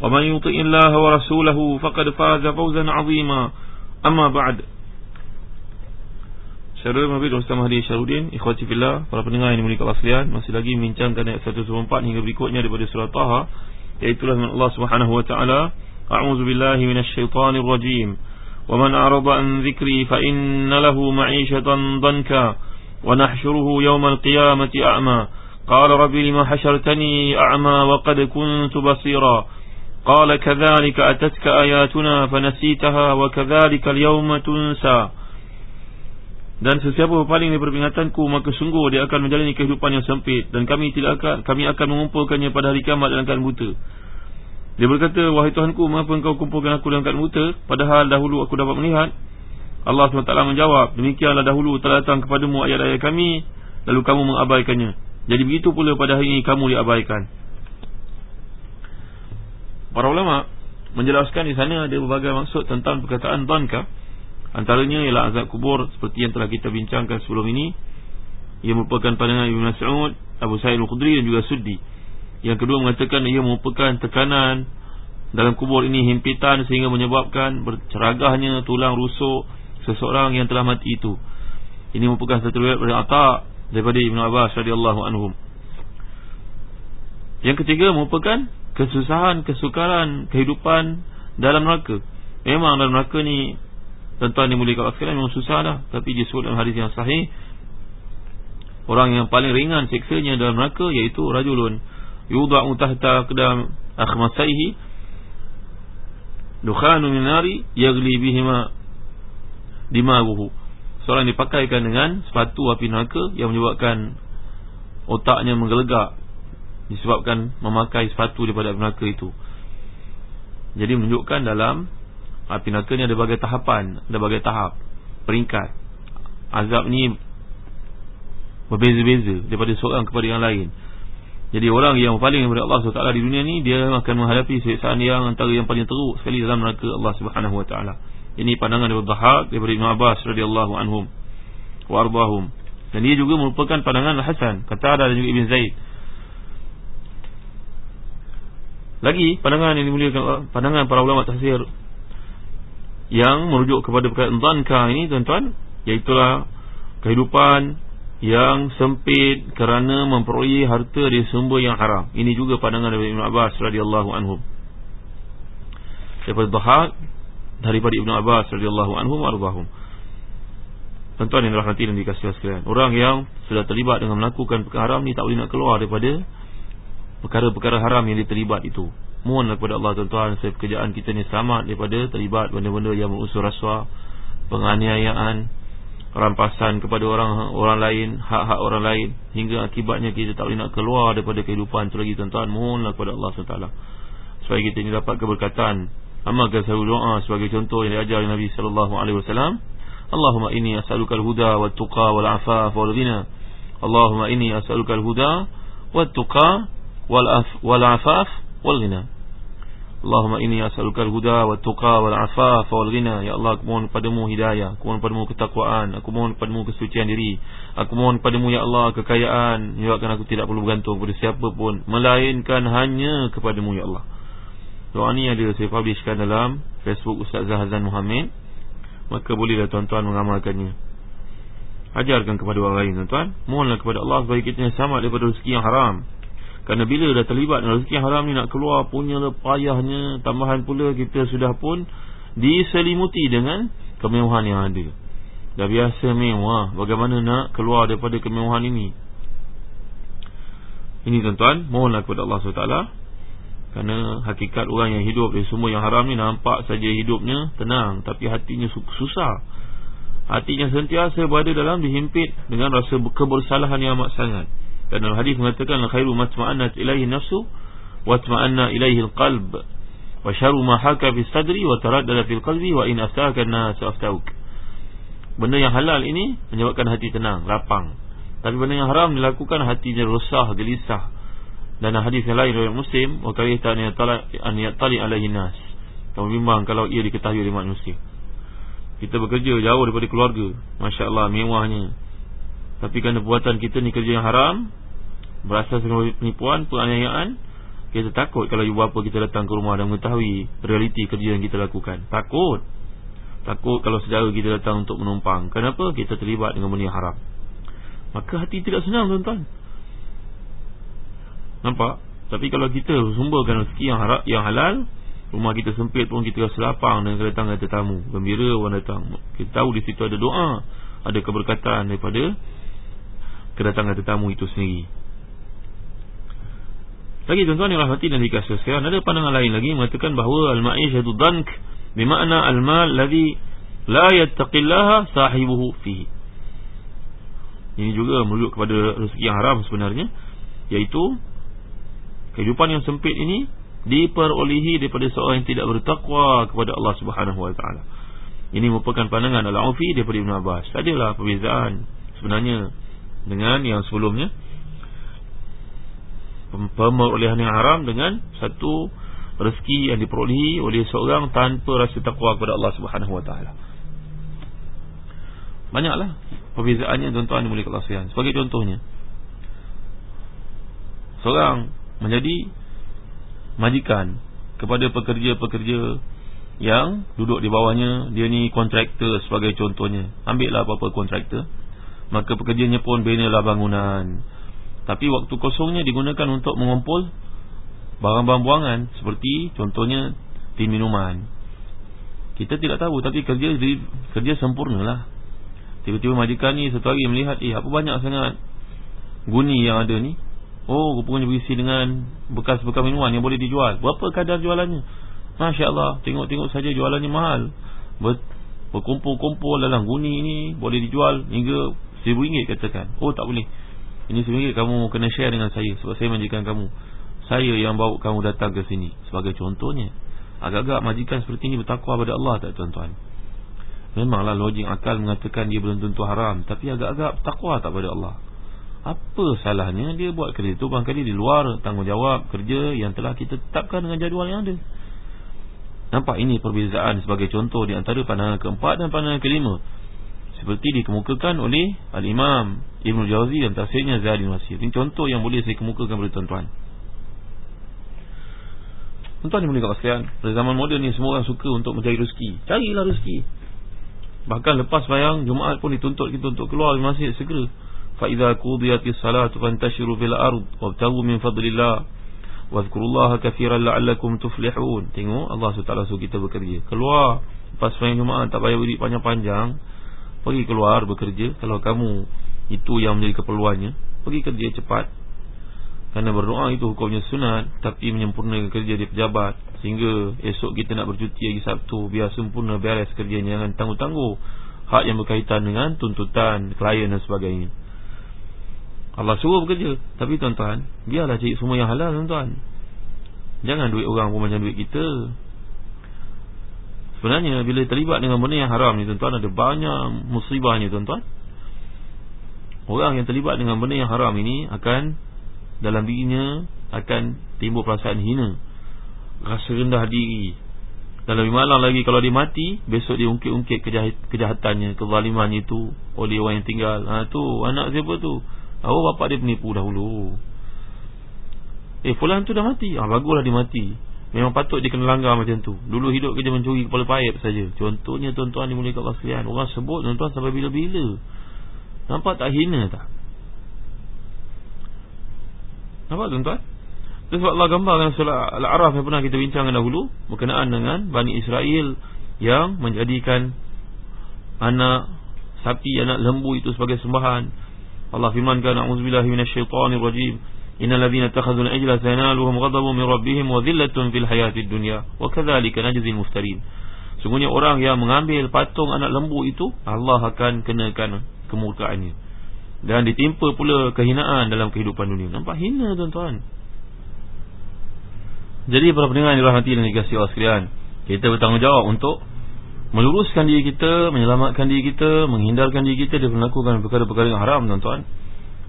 ومن يطع الله ورسوله فقد فاز فوزا عظيما أما بعد Saudara Nabi Ustaz Mahdi Syarudin Ikhwati Fillah Para pendengar yang dimulihkan Allah sekalian Masih lagi membincangkan ayat 114 hingga berikutnya daripada surah Taha Iaitulah dengan Allah Subhanahu Wa Taala. A'udzu billahi minasyaitonir rajim Wa man a'rada an dhikri fa inna lahu ma'ishatan danka Wa nahsyuruhu yawmal qiyamati a'ma Qala rabbi lima hasyartani a'ma wa qad kuntu basira قال كذلك أتتك آياتنا فنسيتها وكذلك اليوم تنسى dan sesiapa paling daripada peringatanku maka sungguh dia akan menjalani kehidupan yang sempit dan kami tidak akan kami akan mengumpulkannya pada hari kiamat dalam keadaan buta. Dia berkata, "Wahai Tuhanku, mengapa engkau kumpulkan aku dalam keadaan buta padahal dahulu aku dapat melihat?" Allah SWT menjawab, "Demikianlah dahulu telah datang kepadamu ayat-ayat kami lalu kamu mengabaikannya. Jadi begitu pula pada hari ini kamu diabaikan." Para ulama menjelaskan di sana ada berbagai maksud tentang perkataan dhanka. Antaranya ialah azab kubur seperti yang telah kita bincangkan sebelum ini. Ia merupakan pandangan Ibn Mas'ud, Abu Sa'id Al-Khudri dan juga Suddi. Yang kedua mengatakan ia merupakan tekanan dalam kubur ini himpitan sehingga menyebabkan berceragahnya tulang rusuk seseorang yang telah mati itu. Ini merupakan satu riwayat dari Atta daripada Ibn Abbas radhiyallahu anhum. Yang ketiga merupakan kesusahan, kesukaran kehidupan dalam neraka. Memang dalam neraka ni tuan-tuan kat akhirat memang susah dah, tapi disebut dalam hadis yang sahih orang yang paling ringan siksanya dalam neraka iaitu rajulun yudha'u tahta qadam akhmasaihi dukhanu min nari yaghli bihima dimaguhu. Seorang dipakaikan dengan sepatu api neraka yang menyebabkan otaknya menggelegak disebabkan memakai sepatu daripada api neraka itu. Jadi menunjukkan dalam api neraka ni ada berbagai tahapan, ada berbagai tahap, peringkat. Azab ni berbeza-beza daripada seorang kepada yang lain. Jadi orang yang paling daripada Allah SWT di dunia ni dia akan menghadapi siksaan yang antara yang paling teruk sekali dalam neraka Allah Subhanahu Wa Taala. Ini pandangan daripada Dhahak daripada Ibn Abbas radhiyallahu anhum wa ardahum. Dan dia juga merupakan pandangan Hasan, kata ada juga Ibn Zaid. Lagi pandangan yang dimuliakan pandangan para ulama tafsir yang merujuk kepada perkataan dhanka ini tuan-tuan iaitu kehidupan yang sempit kerana memperoleh harta dari sumber yang haram. Ini juga pandangan dari Ibn Abbas radhiyallahu anhum. Daripada Dhahak daripada Ibn Abbas radhiyallahu anhum arbahum. Tuan-tuan yang dirahmati dan dikasihi sekalian, orang yang sudah terlibat dengan melakukan perkara haram ni tak boleh nak keluar daripada perkara-perkara haram yang terlibat itu. Mohonlah kepada Allah tuan-tuan supaya pekerjaan kita ni selamat daripada terlibat benda-benda yang berunsur rasuah, penganiayaan, rampasan kepada orang orang lain, hak-hak orang lain hingga akibatnya kita tak boleh nak keluar daripada kehidupan itu lagi tuan-tuan. Mohonlah kepada Allah SWT supaya kita ini dapat keberkatan. Amalkan sahur doa sebagai contoh yang diajar Nabi sallallahu alaihi wasallam. Allahumma inni as'aluka al-huda wat tuqa wal afaf wal ghina. Allahumma inni as'aluka al-huda wat tuqa wal afaf wal ghina. Allahumma inni as'aluka al-huda wat tuqa wal afaf wal ghina. Ya Allah aku mohon padamu hidayah. Aku mohon padamu ketakwaan. Aku mohon padamu kesucian diri. Aku mohon padamu ya Allah kekayaan. Menyebabkan aku tidak perlu bergantung kepada siapa pun melainkan hanya kepadamu ya Allah. Doa ni ada saya publishkan dalam Facebook Ustaz Zahazan Muhammad. Maka bolehlah tuan-tuan mengamalkannya. Ajarkan kepada orang lain tuan-tuan. Mohonlah kepada Allah supaya kita selamat daripada rezeki yang haram kerana bila dah terlibat rezeki haram ni nak keluar punya payahnya tambahan pula kita sudah pun diselimuti dengan kemewahan yang ada. Dah biasa mewah, bagaimana nak keluar daripada kemewahan ini? Ini tuan-tuan, mohonlah kepada Allah SWT Kerana hakikat orang yang hidup dari semua yang haram ni Nampak saja hidupnya tenang Tapi hatinya susah Hatinya sentiasa berada dalam dihimpit Dengan rasa kebersalahan yang amat sangat Dan hadis mengatakan Khairu matma'annat ilaihi nafsu Watma'anna ilaihi al-qalb Wa syaru ma haka fi sadri Wa taraddala fil qalbi Wa in aftahaka nasu aftahuk Benda yang halal ini Menyebabkan hati tenang, lapang tapi benda yang haram dilakukan hatinya resah, gelisah. Dan hadis yang lain riwayat Muslim, wa karihta an yatali alaihi nas. Kamu bimbang kalau ia diketahui oleh manusia. Kita bekerja jauh daripada keluarga. Masya-Allah mewahnya. Tapi kerana perbuatan kita ni kerja yang haram, berasas dengan penipuan, penganiayaan, kita takut kalau ibu bapa kita datang ke rumah dan mengetahui realiti kerja yang kita lakukan. Takut. Takut kalau saudara kita datang untuk menumpang. Kenapa? Kita terlibat dengan benda haram. Maka hati tidak senang tuan-tuan Nampak? Tapi kalau kita sumberkan rezeki yang, harap, yang halal Rumah kita sempit pun kita rasa lapang dengan kedatangan tetamu Gembira orang datang Kita tahu di situ ada doa Ada keberkatan daripada Kedatangan tetamu itu sendiri Lagi tuan-tuan yang rahmati dan dikasih sekarang Ada pandangan lain lagi Mengatakan bahawa Al-ma'isyadu dank Bima'na al-mal Ladhi La yattaqillaha sahibuhu fihi. Ini juga merujuk kepada rezeki yang haram sebenarnya Iaitu Kehidupan yang sempit ini Diperolehi daripada seorang yang tidak bertakwa Kepada Allah subhanahu wa ta'ala. Ini merupakan pandangan Al-Awfi daripada Ibn Abbas. Adalah perbezaan Sebenarnya Dengan yang sebelumnya Pemerolehan yang haram dengan Satu rezeki yang diperolehi oleh seorang Tanpa rasa takwa kepada Allah subhanahu wa ta'ala. Banyaklah Perbezaannya tuan-tuan dimulai Allah sekalian. Sebagai contohnya Seorang menjadi Majikan Kepada pekerja-pekerja Yang duduk di bawahnya Dia ni kontraktor sebagai contohnya. Ambillah apa-apa kontraktor Maka pekerjanya pun benalah bangunan Tapi waktu kosongnya digunakan untuk mengumpul Barang-barang buangan Seperti contohnya Tim minuman. Kita tidak tahu Tapi kerja kerja sempurna lah Tiba-tiba majikan ni satu hari melihat Eh apa banyak sangat Guni yang ada ni? Oh rupanya berisi dengan Bekas-bekas minuman yang boleh dijual. Berapa kadar jualannya? Masya Allah Tengok-tengok saja jualannya mahal. Ber Berkumpul-kumpul dalam guni ni Boleh dijual hingga Seribu ringgit katakan. Oh tak boleh Ini ringgit kamu kena share dengan saya Sebab saya majikan kamu. Saya yang bawa kamu datang ke sini Sebagai contohnya. Agak-agak majikan seperti ini bertakwa pada Allah tak tuan-tuan? Memanglah logik akal mengatakan dia belum tentu haram Tapi agak-agak takwa tak pada Allah? Apa salahnya dia buat kerja itu? Barangkali di luar tanggungjawab kerja Yang telah kita tetapkan dengan jadual yang ada. Nampak ini perbezaan sebagai contoh Di antara pandangan keempat dan pandangan kelima Seperti dikemukakan oleh Al-Imam Ibn Jawzi dan tafsirnya Zahidin Wasir Ini contoh yang boleh saya kemukakan kepada tuan-tuan Tuan-tuan boleh kata Pada zaman moden ni semua orang suka untuk mencari rezeki Carilah rezeki Bahkan lepas bayang Jumaat pun dituntut kita untuk keluar dari masjid segera. Fa idza qudiyatis salatu fantashiru fil ard wabtaghu min fadlillah wadhkurullaha katsiran la'allakum tuflihun. Tengok Allah suruh kita bekerja. Keluar lepas bayang Jumaat tak payah berdiri panjang-panjang. Pergi keluar bekerja. Kalau kamu itu yang menjadi keperluannya. Pergi kerja cepat. Kerana berdoa itu hukumnya sunat Tapi menyempurnakan kerja di pejabat. Sehingga esok kita nak bercuti lagi Sabtu Biar sempurna beres kerjanya. Jangan tangguh-tangguh Hak yang berkaitan dengan tuntutan Klien dan sebagainya. Allah suruh bekerja. Tapi tuan-tuan Biarlah cari semua yang halal tuan-tuan. Jangan duit orang pun macam duit kita Sebenarnya bila terlibat dengan benda yang haram ni tuan-tuan Ada banyak musibahnya tuan-tuan. Orang yang terlibat dengan benda yang haram ini Akan dalam dirinya akan timbul perasaan hina rasa rendah diri. Dan lebih malang lagi kalau dia mati besok dia ungkit-ungkit kejahat, kejahatannya kezalimannya itu oleh orang yang tinggal. Ha tu anak siapa tu? Oh bapak dia penipu dahulu. Eh fulan tu dah mati. Ah baguslah dia mati memang patut dia kena langgar macam tu. Dulu hidup kerja mencuri kepala paip saja. Contohnya tuan-tuan dimuliakan Allah sekalian orang sebut tuan-tuan sampai bila-bila. Nampak tak hina tak? Nampak tuan-tuan? Itu sebab Allah gambar dengan surah Al-A'raf yang pernah kita bincangkan dahulu Berkenaan dengan Bani Israel yang menjadikan anak sapi anak lembu itu sebagai sembahan. Allah firmankan a'udzubillahi minasyaitonirrajim innal ladzina takhadzul ajla sanaluhum ghadabun min rabbihim wa dhillatun fil hayatid dunya wa kadzalika najzil muftarin sungguhnya orang yang mengambil patung anak lembu itu Allah akan kenakan kemurkaannya. Dan ditimpa pula kehinaan dalam kehidupan dunia. Nampak hina tuan-tuan. Jadi para pendengar yang dirahmati dan dikasihi Allah sekalian kita bertanggungjawab untuk meluruskan diri kita, menyelamatkan diri kita, menghindarkan diri kita dari melakukan perkara-perkara yang haram tuan-tuan.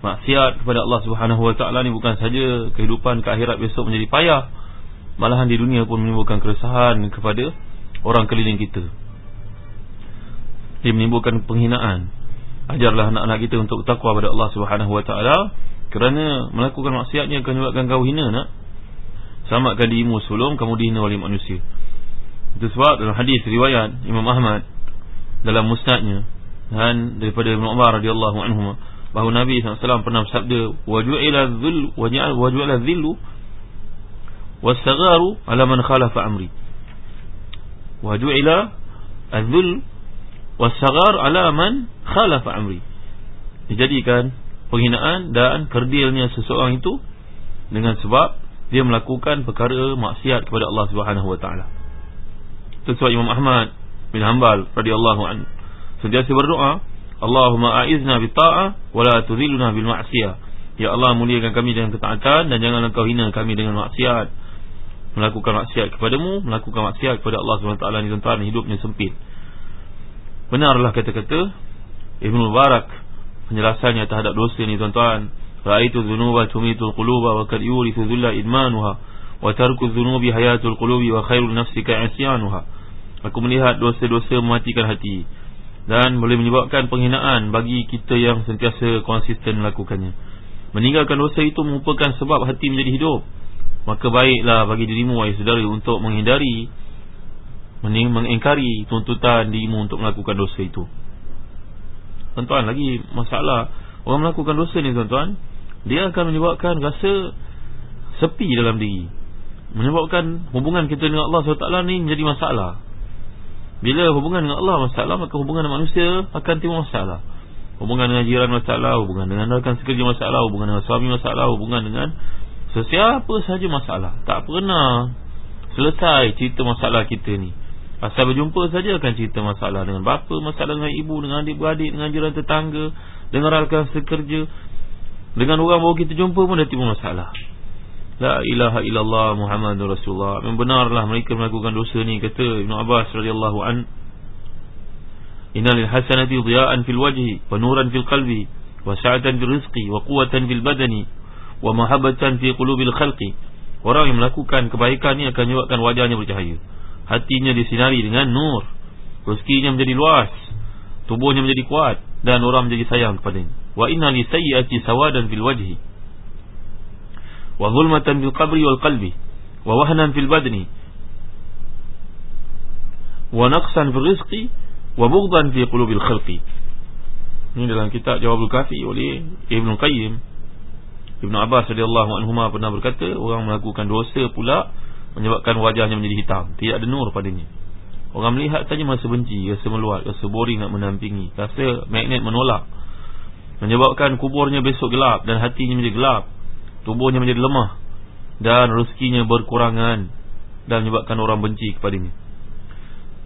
Maksiat kepada Allah Subhanahu Wa Taala ni bukan saja kehidupan ke akhirat besok menjadi payah, malahan di dunia pun menimbulkan keresahan kepada orang keliling kita. Dia menimbulkan penghinaan. Ajarlah anak-anak kita untuk takwa kepada Allah Subhanahu Wa Taala kerana melakukan maksiatnya akan menyebabkan kau hina nak. Selamatkan dirimu sebelum kamu dihina oleh manusia. Itu sebab dalam hadis riwayat Imam Ahmad dalam musnadnya dan daripada Ibn Umar radhiyallahu anhu bahawa Nabi SAW pernah bersabda waju'ila dhul waju'ila dhillu wasagharu ala man khalafa amri. Waju'ila adh-dhul wasaghar ala man khalafa amri. Dijadikan penghinaan dan kerdilnya seseorang itu dengan sebab dia melakukan perkara maksiat kepada Allah Subhanahu wa taala. Sesuai Imam Ahmad bin Hanbal radhiyallahu anhu sentiasa berdoa Allahumma a'izna bi ta'ah wa la tudhilna bil ma'siyah. Ya Allah muliakan kami dengan ketaatan dan jangan engkau hina kami dengan maksiat. Melakukan maksiat kepadamu melakukan maksiat kepada Allah SWT ni tuan-tuan hidupnya sempit. Benarlah kata-kata Ibn Mubarak penjelasannya terhadap dosa ni tuan-tuan. Ra'aitu dhunuba tumitul quluba wa kad yurithu dhulla idmanuha wa tarku dhunubi hayatul qulubi wa khairun nafsika isyanuha. Aku melihat dosa-dosa mematikan hati dan boleh menyebabkan penghinaan bagi kita yang sentiasa konsisten melakukannya. Meninggalkan dosa itu merupakan sebab hati menjadi hidup. Maka baiklah bagi dirimu wahai saudara untuk menghindari mengingkari tuntutan dirimu untuk melakukan dosa itu. Tuan-tuan lagi masalah. Orang melakukan dosa ni tuan-tuan dia akan menyebabkan rasa sepi dalam diri. Menyebabkan hubungan kita dengan Allah SWT ni menjadi masalah bila hubungan dengan Allah masalah maka hubungan dengan manusia akan timbul masalah. Hubungan dengan jiran masalah hubungan dengan rakan sekerja masalah hubungan dengan suami masalah hubungan dengan sesiapa sahaja masalah. Tak pernah selesai cerita masalah kita ni. Asal berjumpa saja akan cerita masalah dengan bapa masalah dengan ibu dengan adik-beradik dengan jiran tetangga dengan rakan sekerja. Dengan orang baru kita jumpa pun dah timbul masalah La ilaha illallah Muhammadur Rasulullah. Memang benarlah mereka melakukan dosa ni Kata Ibn Abbas radhiyallahu an. Inna lil hasanati dhiya'an fil wajhi Wa fil qalbi Wa sa'atan fil rizqi Wa quwatan fil badani Wa mahabatan fi qulubil khalqi. Orang yang melakukan kebaikan ni Akan menyebabkan wajahnya bercahaya. Hatinya disinari dengan nur. Rezekinya menjadi luas. Tubuhnya menjadi kuat. Dan orang menjadi sayang kepadanya. Wa inna li sayyati sawadan fil wajhi qalbi. Wa wahnan fil badni. Wa naqsan fil rizqi. Wa bughdan fi qulubil khalqi. Ini dalam kitab Jawabul Kafi oleh Ibn Qayyim. Ibn Abbas radhiyallahu anhu pernah berkata orang melakukan dosa pula menyebabkan wajahnya menjadi hitam. Tidak ada nur padanya. Orang melihat saja masa benci rasa meluat rasa boring nak menampingi. Rasa magnet menolak. Menyebabkan kuburnya besok gelap dan hatinya menjadi gelap tubuhnya menjadi lemah dan rezekinya berkurangan dan menyebabkan orang benci kepadanya.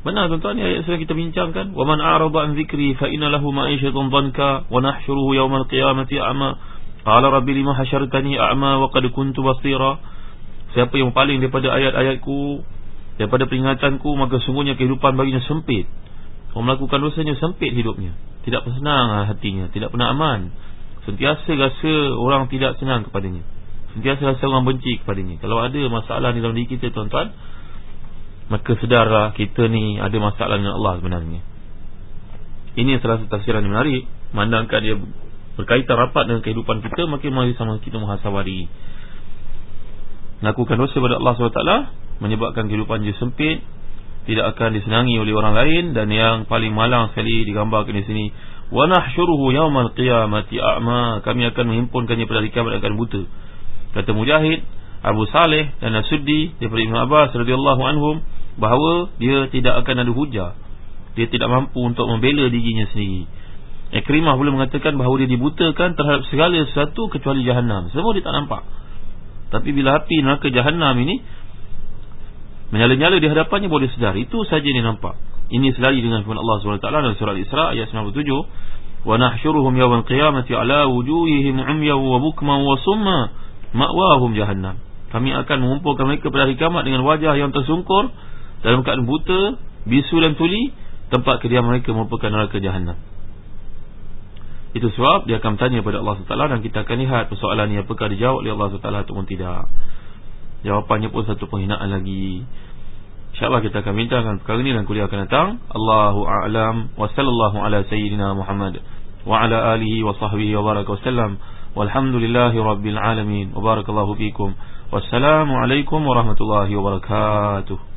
Benar tuan-tuan ayat yang kita bincangkan, "Wa man a'rada an dzikri fa inna lahu ma'isyatan dhanka wa nahsyuruhu yawmal qiyamati a'ma." A'ma wa qad kuntu basira. Siapa yang paling daripada ayat-ayatku, daripada peringatanku, maka sungguhnya kehidupan baginya sempit. Orang melakukan dosanya sempit hidupnya. Tidak senang hatinya, tidak pernah aman. Sentiasa rasa orang tidak senang kepadanya. Sentiasa rasa orang benci kepadanya. Kalau ada masalah di dalam diri kita tuan-tuan Maka sedarlah kita ni ada masalah dengan Allah sebenarnya. Ini salah satu tafsiran yang menarik. Mandangkan dia berkaitan rapat dengan kehidupan kita Maka mari sama kita muhasawari Lakukan dosa kepada Allah SWT Menyebabkan kehidupan dia sempit Tidak akan disenangi oleh orang lain Dan yang paling malang sekali digambarkan di sini wa nahsyuruhu yaumal qiyamati a'ma. Kami akan menghimpunkannya pada hari kiamat akan buta. Kata mujahid Abu Saleh dan Nasuddi daripada Ibn Abbas radhiyallahu anhum bahawa dia tidak akan ada hujah. Dia tidak mampu untuk membela dirinya sendiri. Ikrimah boleh mengatakan bahawa dia dibutakan terhadap segala sesuatu kecuali jahannam. Semua dia tak nampak. Tapi bila api neraka jahannam ini menyala-nyala di hadapannya boleh sedar. Itu saja dia nampak. Ini selari dengan firman Allah SWT dalam surah Al-Isra ayat 97 wa nahsyuruhum yawmal qiyamati ala wujuhihim umyan wa bukman wa summa ma'wahum jahannam. Kami akan mengumpulkan mereka pada hari kiamat dengan wajah yang tersungkur dalam keadaan buta bisu dan tuli. Tempat kediaman mereka merupakan neraka jahannam. Itu sebab dia akan bertanya kepada Allah SWT dan kita akan lihat persoalan ini apakah dijawab oleh Allah SWT ataupun tidak jawapannya pun satu penghinaan lagi. InsyaAllah kita akan bincangkan perkara ini dan kuliah akan datang. Allahu a'lam wa sallallahu ala sayyidina Muhammad wa ala alihi wa sahbihi wa baraka wa sallam. Walhamdulillahi rabbil alamin. Wa barakallahu fikum. Wassalamu alaikum warahmatullahi wabarakatuh